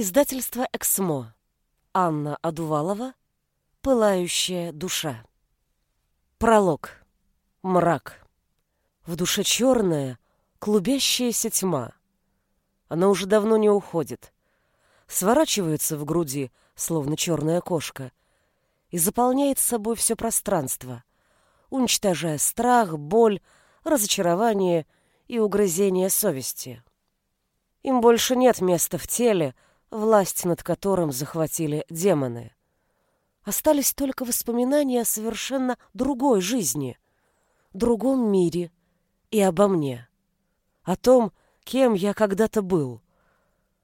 Издательство «Эксмо». Анна Адувалова. «Пылающая душа». Пролог. Мрак. В душе черная, клубящаяся тьма. Она уже давно не уходит. Сворачивается в груди, словно черная кошка, и заполняет собой все пространство, уничтожая страх, боль, разочарование и угрызение совести. Им больше нет места в теле, власть над которым захватили демоны. Остались только воспоминания о совершенно другой жизни, другом мире и обо мне. О том, кем я когда-то был.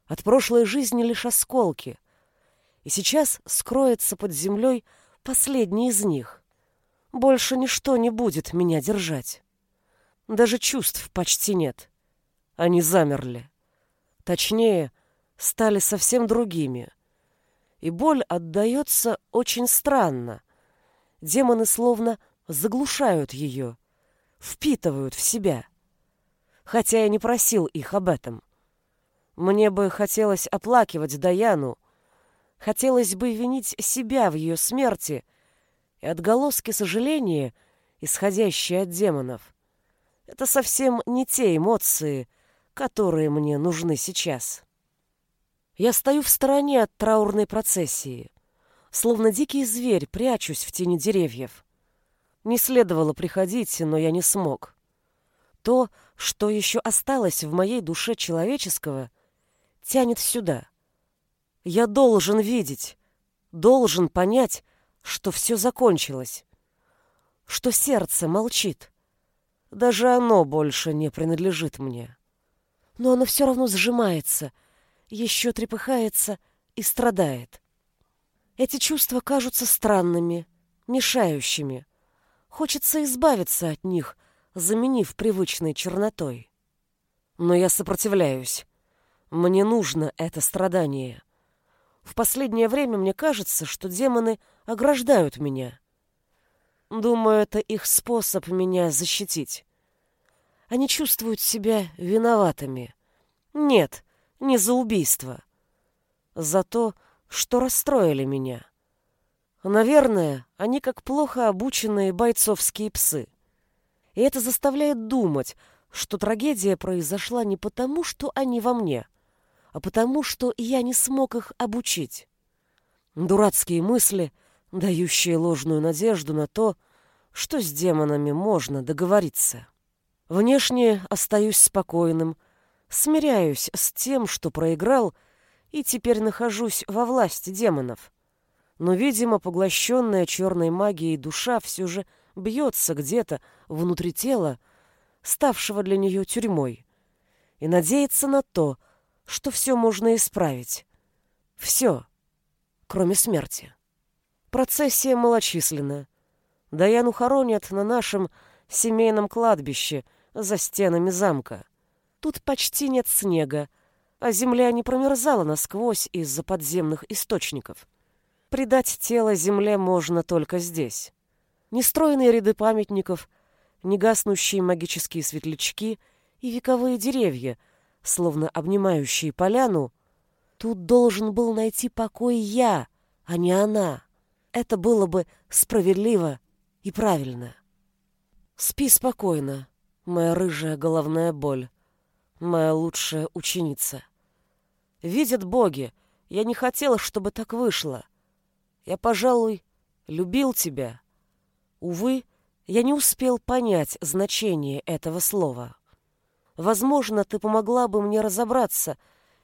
От прошлой жизни лишь осколки. И сейчас скроется под землей последний из них. Больше ничто не будет меня держать. Даже чувств почти нет. Они замерли. Точнее, стали совсем другими. И боль отдается очень странно. Демоны словно заглушают ее, впитывают в себя. Хотя я не просил их об этом. Мне бы хотелось оплакивать Даяну, хотелось бы винить себя в ее смерти, и отголоски сожаления, исходящие от демонов, это совсем не те эмоции, которые мне нужны сейчас. Я стою в стороне от траурной процессии. Словно дикий зверь прячусь в тени деревьев. Не следовало приходить, но я не смог. То, что еще осталось в моей душе человеческого, тянет сюда. Я должен видеть, должен понять, что все закончилось, что сердце молчит. Даже оно больше не принадлежит мне. Но оно все равно сжимается — еще трепыхается и страдает. Эти чувства кажутся странными, мешающими. Хочется избавиться от них, заменив привычной чернотой. Но я сопротивляюсь. Мне нужно это страдание. В последнее время мне кажется, что демоны ограждают меня. Думаю, это их способ меня защитить. Они чувствуют себя виноватыми. Нет, не за убийство. За то, что расстроили меня. Наверное, они как плохо обученные бойцовские псы. И это заставляет думать, что трагедия произошла не потому, что они во мне, а потому, что я не смог их обучить. Дурацкие мысли, дающие ложную надежду на то, что с демонами можно договориться. Внешне остаюсь спокойным, смиряюсь с тем, что проиграл, и теперь нахожусь во власти демонов. Но, видимо, поглощенная черной магией душа все же бьется где-то внутри тела, ставшего для нее тюрьмой, и надеется на то, что все можно исправить. Все, кроме смерти. Процессия малочисленна. Даяну хоронят на нашем семейном кладбище за стенами замка. Тут почти нет снега, а земля не промерзала насквозь из-за подземных источников. Придать тело земле можно только здесь. Нестроенные ряды памятников, негаснущие магические светлячки и вековые деревья, словно обнимающие поляну, тут должен был найти покой я, а не она. Это было бы справедливо и правильно. Спи спокойно, моя рыжая головная боль моя лучшая ученица. Видят боги, я не хотела, чтобы так вышло. Я, пожалуй, любил тебя. Увы, я не успел понять значение этого слова. Возможно, ты помогла бы мне разобраться,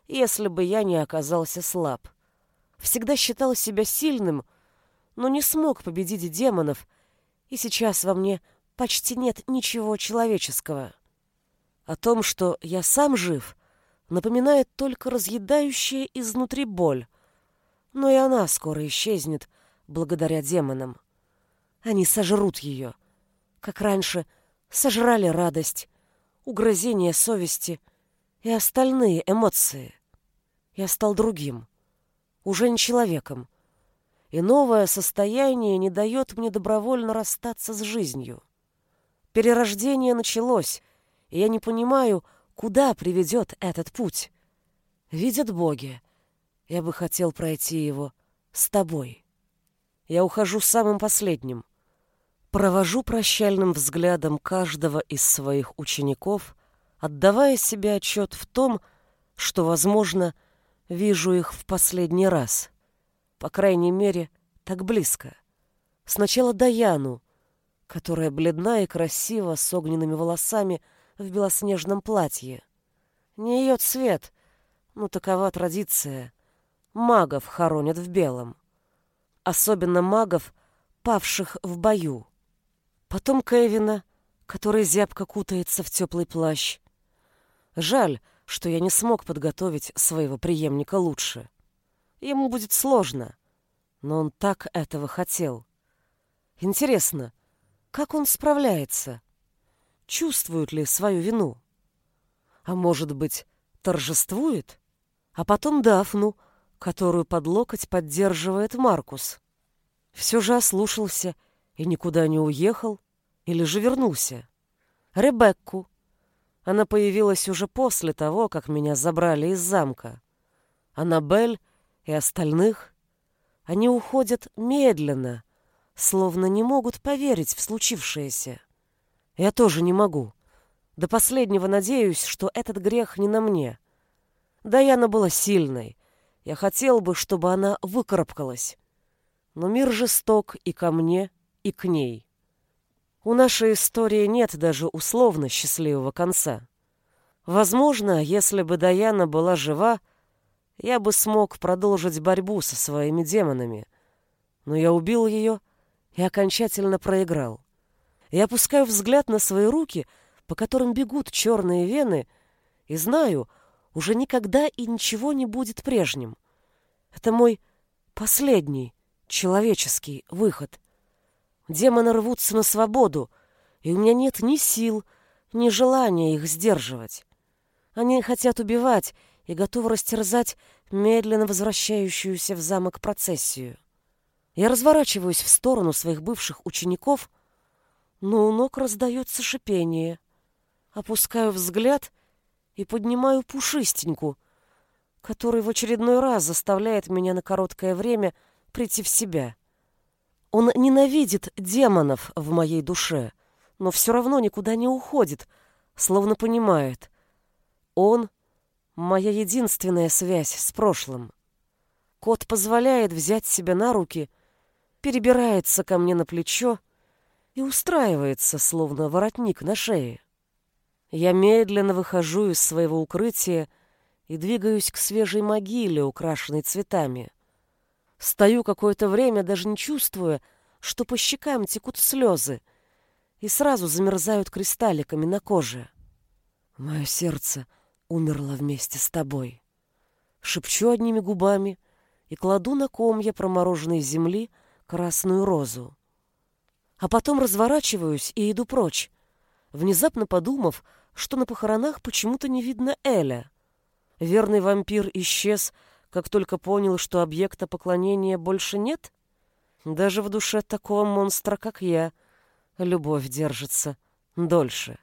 если бы я не оказался слаб. Всегда считал себя сильным, но не смог победить демонов, и сейчас во мне почти нет ничего человеческого. О том, что я сам жив, напоминает только разъедающая изнутри боль. Но и она скоро исчезнет благодаря демонам. Они сожрут ее, как раньше сожрали радость, угрызение совести и остальные эмоции. Я стал другим, уже не человеком, и новое состояние не дает мне добровольно расстаться с жизнью. Перерождение началось, и я не понимаю, куда приведет этот путь. Видят боги. Я бы хотел пройти его с тобой. Я ухожу самым последним. Провожу прощальным взглядом каждого из своих учеников, отдавая себе отчет в том, что, возможно, вижу их в последний раз. По крайней мере, так близко. Сначала Даяну, которая бледна и красива, с огненными волосами в белоснежном платье. Не ее цвет, но такова традиция. Магов хоронят в белом. Особенно магов, павших в бою. Потом Кевина, который зябко кутается в теплый плащ. Жаль, что я не смог подготовить своего преемника лучше. Ему будет сложно, но он так этого хотел. Интересно, как он справляется? Чувствует ли свою вину? А может быть, торжествует? А потом Дафну, которую под локоть поддерживает Маркус. Все же ослушался и никуда не уехал, или же вернулся. Ребекку. Она появилась уже после того, как меня забрали из замка. Аннабель и остальных. Они уходят медленно, словно не могут поверить в случившееся. Я тоже не могу. До последнего надеюсь, что этот грех не на мне. Даяна была сильной. Я хотел бы, чтобы она выкарабкалась. Но мир жесток и ко мне, и к ней. У нашей истории нет даже условно счастливого конца. Возможно, если бы Даяна была жива, я бы смог продолжить борьбу со своими демонами. Но я убил ее и окончательно проиграл. Я опускаю взгляд на свои руки, по которым бегут черные вены, и знаю, уже никогда и ничего не будет прежним. Это мой последний человеческий выход. Демоны рвутся на свободу, и у меня нет ни сил, ни желания их сдерживать. Они хотят убивать и готовы растерзать медленно возвращающуюся в замок процессию. Я разворачиваюсь в сторону своих бывших учеников, но у ног раздается шипение. Опускаю взгляд и поднимаю пушистеньку, который в очередной раз заставляет меня на короткое время прийти в себя. Он ненавидит демонов в моей душе, но все равно никуда не уходит, словно понимает. Он — моя единственная связь с прошлым. Кот позволяет взять себя на руки, перебирается ко мне на плечо и устраивается, словно воротник на шее. Я медленно выхожу из своего укрытия и двигаюсь к свежей могиле, украшенной цветами. Стою какое-то время, даже не чувствуя, что по щекам текут слезы, и сразу замерзают кристалликами на коже. Мое сердце умерло вместе с тобой. Шепчу одними губами и кладу на комья промороженной земли красную розу. А потом разворачиваюсь и иду прочь, внезапно подумав, что на похоронах почему-то не видно Эля. Верный вампир исчез, как только понял, что объекта поклонения больше нет? Даже в душе такого монстра, как я, любовь держится дольше.